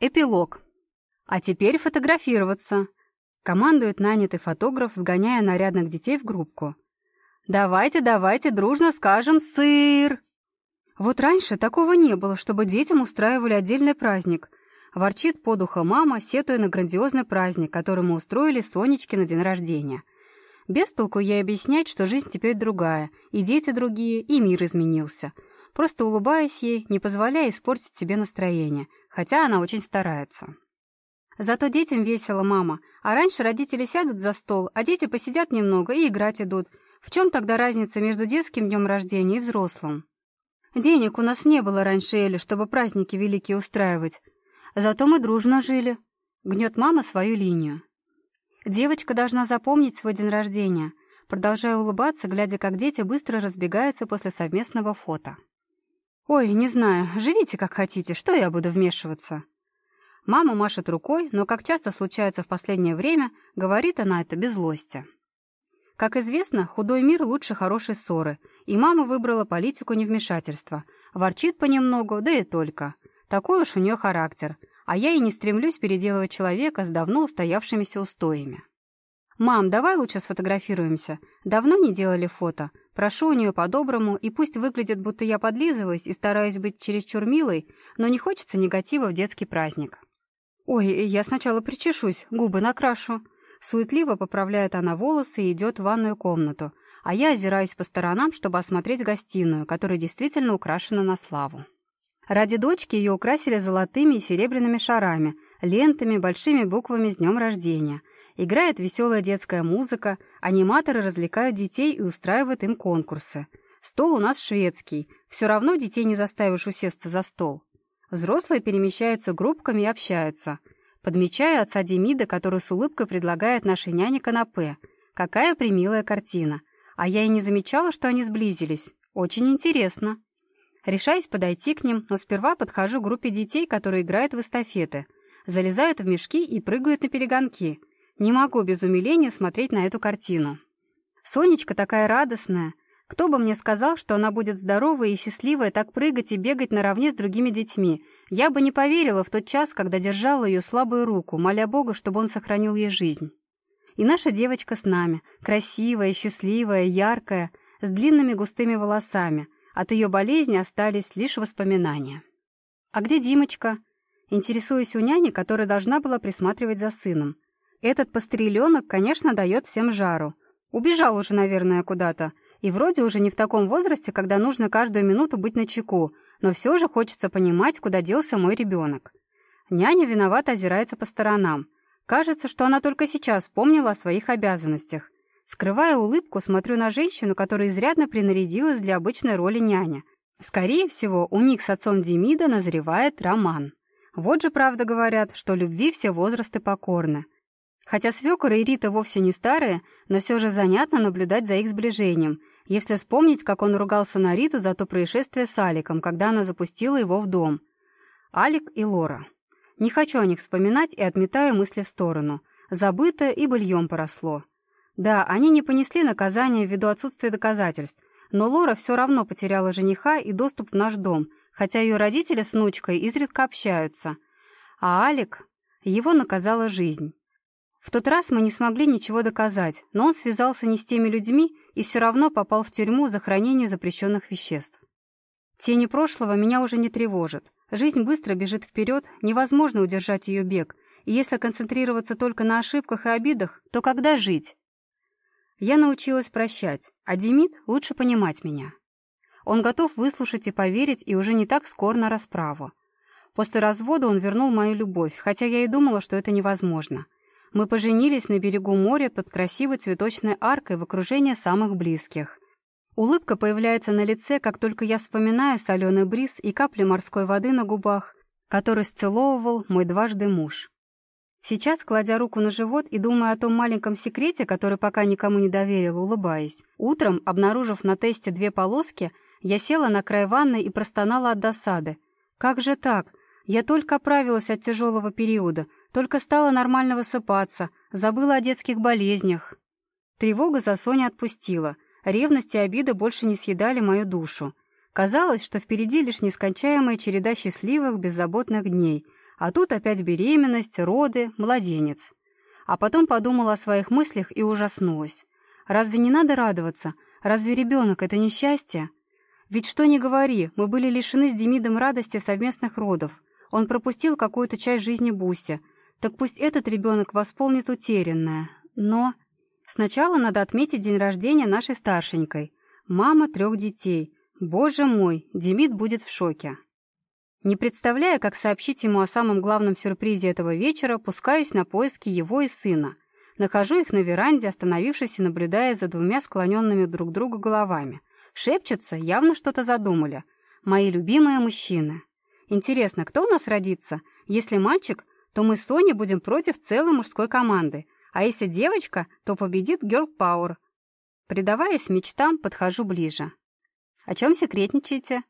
Эпилог. А теперь фотографироваться. Командует нанятый фотограф, сгоняя нарядных детей в группку. Давайте, давайте дружно скажем «сыр». Вот раньше такого не было, чтобы детям устраивали отдельный праздник. Ворчит подуха мама, сетуя на грандиозный праздник, который мы устроили Сонечке на день рождения. Без толку ей объяснять, что жизнь теперь другая, и дети другие, и мир изменился. Просто улыбаясь ей, не позволяя испортить себе настроение — хотя она очень старается. Зато детям весело, мама. А раньше родители сядут за стол, а дети посидят немного и играть идут. В чем тогда разница между детским днем рождения и взрослым? Денег у нас не было раньше, Эли, чтобы праздники великие устраивать. Зато мы дружно жили. Гнет мама свою линию. Девочка должна запомнить свой день рождения. Продолжая улыбаться, глядя, как дети быстро разбегаются после совместного фото. «Ой, не знаю, живите как хотите, что я буду вмешиваться?» Мама машет рукой, но, как часто случается в последнее время, говорит она это без злости. Как известно, худой мир лучше хорошей ссоры, и мама выбрала политику невмешательства. Ворчит понемногу, да и только. Такой уж у нее характер, а я и не стремлюсь переделывать человека с давно устоявшимися устоями. «Мам, давай лучше сфотографируемся. Давно не делали фото. Прошу у нее по-доброму, и пусть выглядит, будто я подлизываюсь и стараюсь быть чересчур милой, но не хочется негатива в детский праздник. «Ой, я сначала причешусь, губы накрашу». Суетливо поправляет она волосы и идет в ванную комнату, а я озираюсь по сторонам, чтобы осмотреть гостиную, которая действительно украшена на славу. Ради дочки ее украсили золотыми и серебряными шарами, лентами, большими буквами «С днем рождения», Играет веселая детская музыка, аниматоры развлекают детей и устраивают им конкурсы. Стол у нас шведский, все равно детей не заставишь усесться за стол. Взрослые перемещаются группками и общаются. Подмечаю отца Демида, который с улыбкой предлагает нашей няне канапе. Какая примилая картина. А я и не замечала, что они сблизились. Очень интересно. Решаюсь подойти к ним, но сперва подхожу к группе детей, которые играют в эстафеты. Залезают в мешки и прыгают на перегонки. Не могу без умиления смотреть на эту картину. Сонечка такая радостная. Кто бы мне сказал, что она будет здоровая и счастливая так прыгать и бегать наравне с другими детьми. Я бы не поверила в тот час, когда держала ее слабую руку, моля Бога, чтобы он сохранил ей жизнь. И наша девочка с нами, красивая, счастливая, яркая, с длинными густыми волосами. От ее болезни остались лишь воспоминания. «А где Димочка?» Интересуюсь у няни, которая должна была присматривать за сыном. Этот постреленок, конечно, дает всем жару. Убежал уже, наверное, куда-то. И вроде уже не в таком возрасте, когда нужно каждую минуту быть на чеку, но все же хочется понимать, куда делся мой ребенок. Няня виновато озирается по сторонам. Кажется, что она только сейчас вспомнила о своих обязанностях. Скрывая улыбку, смотрю на женщину, которая изрядно принарядилась для обычной роли няня. Скорее всего, у них с отцом Демида назревает роман. Вот же правда говорят, что любви все возрасты покорны. Хотя свекор и Рита вовсе не старые, но все же занятно наблюдать за их сближением, если вспомнить, как он ругался на Риту за то происшествие с Аликом, когда она запустила его в дом. Алик и Лора. Не хочу о них вспоминать и отметаю мысли в сторону. Забыто и быльем поросло. Да, они не понесли наказание ввиду отсутствия доказательств, но Лора все равно потеряла жениха и доступ в наш дом, хотя ее родители с внучкой изредка общаются. А Алик... Его наказала жизнь. В тот раз мы не смогли ничего доказать, но он связался не с теми людьми и все равно попал в тюрьму за хранение запрещенных веществ. Тени прошлого меня уже не тревожат. Жизнь быстро бежит вперед, невозможно удержать ее бег, и если концентрироваться только на ошибках и обидах, то когда жить? Я научилась прощать, а Демид лучше понимать меня. Он готов выслушать и поверить, и уже не так скор на расправу. После развода он вернул мою любовь, хотя я и думала, что это невозможно — мы поженились на берегу моря под красивой цветочной аркой в окружении самых близких. Улыбка появляется на лице, как только я вспоминаю соленый бриз и капли морской воды на губах, который сцеловывал мой дважды муж. Сейчас, кладя руку на живот и думая о том маленьком секрете, который пока никому не доверил, улыбаясь, утром, обнаружив на тесте две полоски, я села на край ванны и простонала от досады. «Как же так? Я только оправилась от тяжелого периода, только стала нормально высыпаться, забыла о детских болезнях. Тревога за Соню отпустила. Ревность и обида больше не съедали мою душу. Казалось, что впереди лишь нескончаемая череда счастливых, беззаботных дней. А тут опять беременность, роды, младенец. А потом подумала о своих мыслях и ужаснулась. Разве не надо радоваться? Разве ребенок — это не счастье? Ведь что ни говори, мы были лишены с Демидом радости совместных родов. Он пропустил какую-то часть жизни Буси. Так пусть этот ребенок восполнит утерянное. Но... Сначала надо отметить день рождения нашей старшенькой. Мама трех детей. Боже мой, Демид будет в шоке. Не представляя, как сообщить ему о самом главном сюрпризе этого вечера, пускаюсь на поиски его и сына. Нахожу их на веранде, остановившись и наблюдая за двумя склоненными друг к другу головами. Шепчутся, явно что-то задумали. Мои любимые мужчины. Интересно, кто у нас родится? Если мальчик, то мы с Соней будем против целой мужской команды. А если девочка, то победит Girl Power. Предаваясь мечтам, подхожу ближе. «О чем секретничаете?»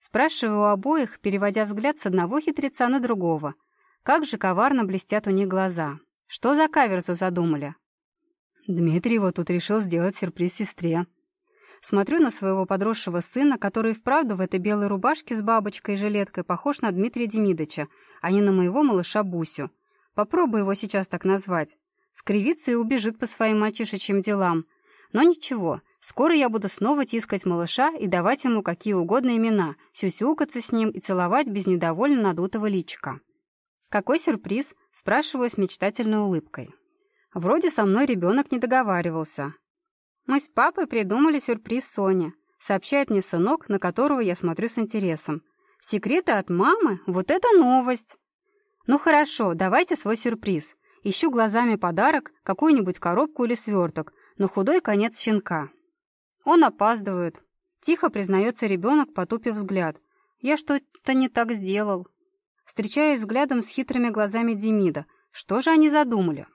Спрашиваю у обоих, переводя взгляд с одного хитреца на другого. Как же коварно блестят у них глаза. Что за каверзу задумали? Дмитрий вот тут решил сделать сюрприз сестре. Смотрю на своего подросшего сына, который вправду в этой белой рубашке с бабочкой и жилеткой похож на Дмитрия Демидовича, а не на моего малыша Бусю. Попробуй его сейчас так назвать. Скривится и убежит по своим мальчишечьим делам. Но ничего, скоро я буду снова тискать малыша и давать ему какие угодно имена, сюсюкаться с ним и целовать без недовольно надутого личика. «Какой сюрприз?» — спрашиваю с мечтательной улыбкой. Вроде со мной ребенок не договаривался. Мы с папой придумали сюрприз Соне, сообщает мне сынок, на которого я смотрю с интересом. Секреты от мамы? Вот это новость! Ну хорошо, давайте свой сюрприз. Ищу глазами подарок, какую-нибудь коробку или сверток, но худой конец щенка. Он опаздывает. Тихо признается ребенок, потупив взгляд. Я что-то не так сделал. Встречаюсь взглядом с хитрыми глазами Демида. Что же они задумали?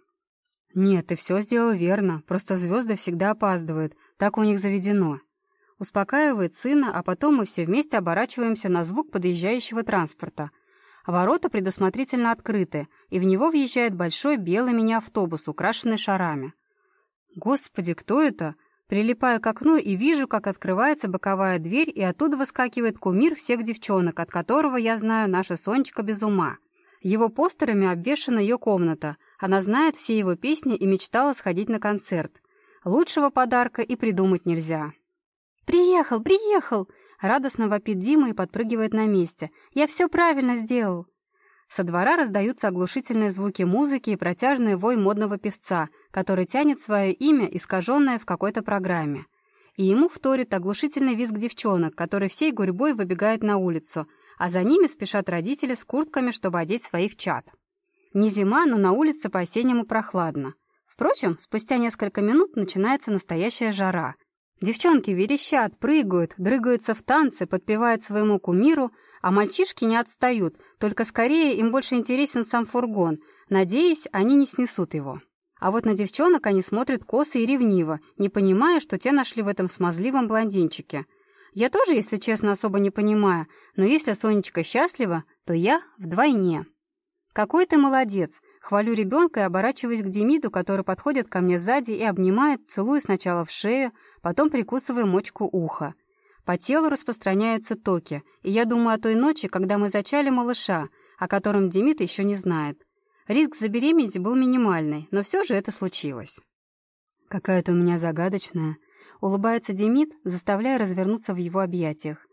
Нет, ты все сделал верно, просто звезды всегда опаздывают, так у них заведено. Успокаивает сына, а потом мы все вместе оборачиваемся на звук подъезжающего транспорта — Ворота предусмотрительно открыты, и в него въезжает большой белый мини-автобус, украшенный шарами. Господи, кто это? Прилипаю к окну и вижу, как открывается боковая дверь, и оттуда выскакивает кумир всех девчонок, от которого я знаю наша Сонечка без ума. Его постерами обвешана ее комната. Она знает все его песни и мечтала сходить на концерт. Лучшего подарка и придумать нельзя. «Приехал, приехал!» Радостно вопит Дима и подпрыгивает на месте. «Я все правильно сделал!» Со двора раздаются оглушительные звуки музыки и протяжный вой модного певца, который тянет свое имя, искаженное в какой-то программе. И ему вторит оглушительный визг девчонок, который всей гурьбой выбегает на улицу, а за ними спешат родители с куртками, чтобы одеть своих чад. Не зима, но на улице по-осеннему прохладно. Впрочем, спустя несколько минут начинается настоящая жара — Девчонки верещат, прыгают, дрыгаются в танцы, подпевают своему кумиру, а мальчишки не отстают, только скорее им больше интересен сам фургон. Надеюсь, они не снесут его. А вот на девчонок они смотрят косо и ревниво, не понимая, что те нашли в этом смазливом блондинчике. Я тоже, если честно, особо не понимаю, но если Сонечка счастлива, то я вдвойне. «Какой ты молодец!» Хвалю ребенка и оборачиваюсь к Демиду, который подходит ко мне сзади и обнимает, целуя сначала в шею, потом прикусывая мочку уха. По телу распространяются токи, и я думаю о той ночи, когда мы зачали малыша, о котором Демид еще не знает. Риск забеременеть был минимальный, но все же это случилось. «Какая ты у меня загадочная», — улыбается Демид, заставляя развернуться в его объятиях.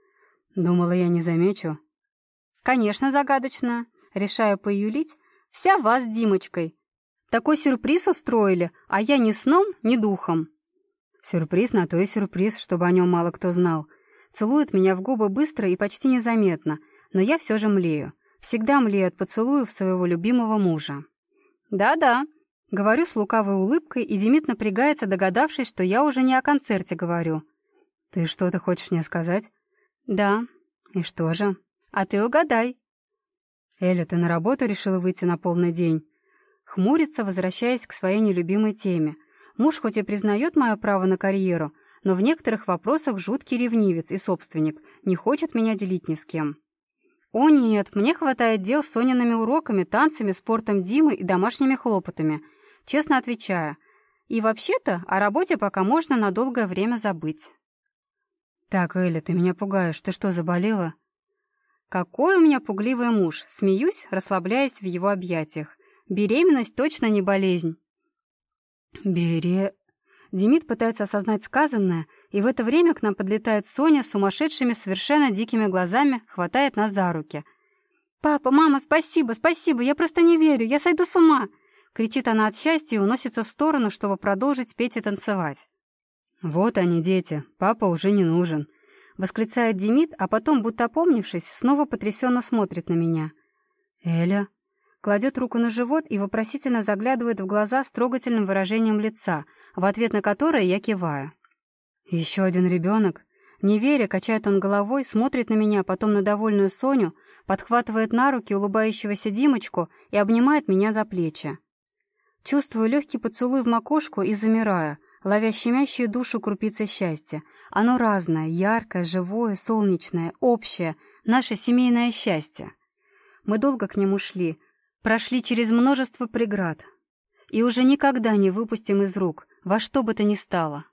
«Думала, я не замечу». «Конечно, загадочно», — решаю поюлить, Вся вас Димочкой. Такой сюрприз устроили, а я ни сном, ни духом. Сюрприз на то и сюрприз, чтобы о нем мало кто знал. Целует меня в губы быстро и почти незаметно, но я все же млею. Всегда млею от поцелуев своего любимого мужа. «Да-да», — говорю с лукавой улыбкой, и Демид напрягается, догадавшись, что я уже не о концерте говорю. «Ты что-то хочешь мне сказать?» «Да». «И что же?» «А ты угадай». «Эля, ты на работу решила выйти на полный день?» Хмурится, возвращаясь к своей нелюбимой теме. Муж хоть и признает мое право на карьеру, но в некоторых вопросах жуткий ревнивец и собственник, не хочет меня делить ни с кем. «О нет, мне хватает дел с Сониными уроками, танцами, спортом Димы и домашними хлопотами», честно отвечаю. И вообще-то о работе пока можно на долгое время забыть. «Так, Эля, ты меня пугаешь. Ты что, заболела?» Какой у меня пугливый муж. Смеюсь, расслабляясь в его объятиях. Беременность точно не болезнь. Бере... Демид пытается осознать сказанное, и в это время к нам подлетает Соня с сумасшедшими, совершенно дикими глазами, хватает нас за руки. «Папа, мама, спасибо, спасибо, я просто не верю, я сойду с ума!» Кричит она от счастья и уносится в сторону, чтобы продолжить петь и танцевать. «Вот они, дети, папа уже не нужен», — восклицает Демид, а потом, будто опомнившись, снова потрясенно смотрит на меня. «Эля?» Кладет руку на живот и вопросительно заглядывает в глаза с трогательным выражением лица, в ответ на которое я киваю. «Еще один ребенок?» Не веря, качает он головой, смотрит на меня, потом на довольную Соню, подхватывает на руки улыбающегося Димочку и обнимает меня за плечи. Чувствую легкий поцелуй в макушку и замираю, ловя щемящую душу крупицы счастья. Оно разное, яркое, живое, солнечное, общее, наше семейное счастье. Мы долго к нему шли, прошли через множество преград и уже никогда не выпустим из рук, во что бы то ни стало.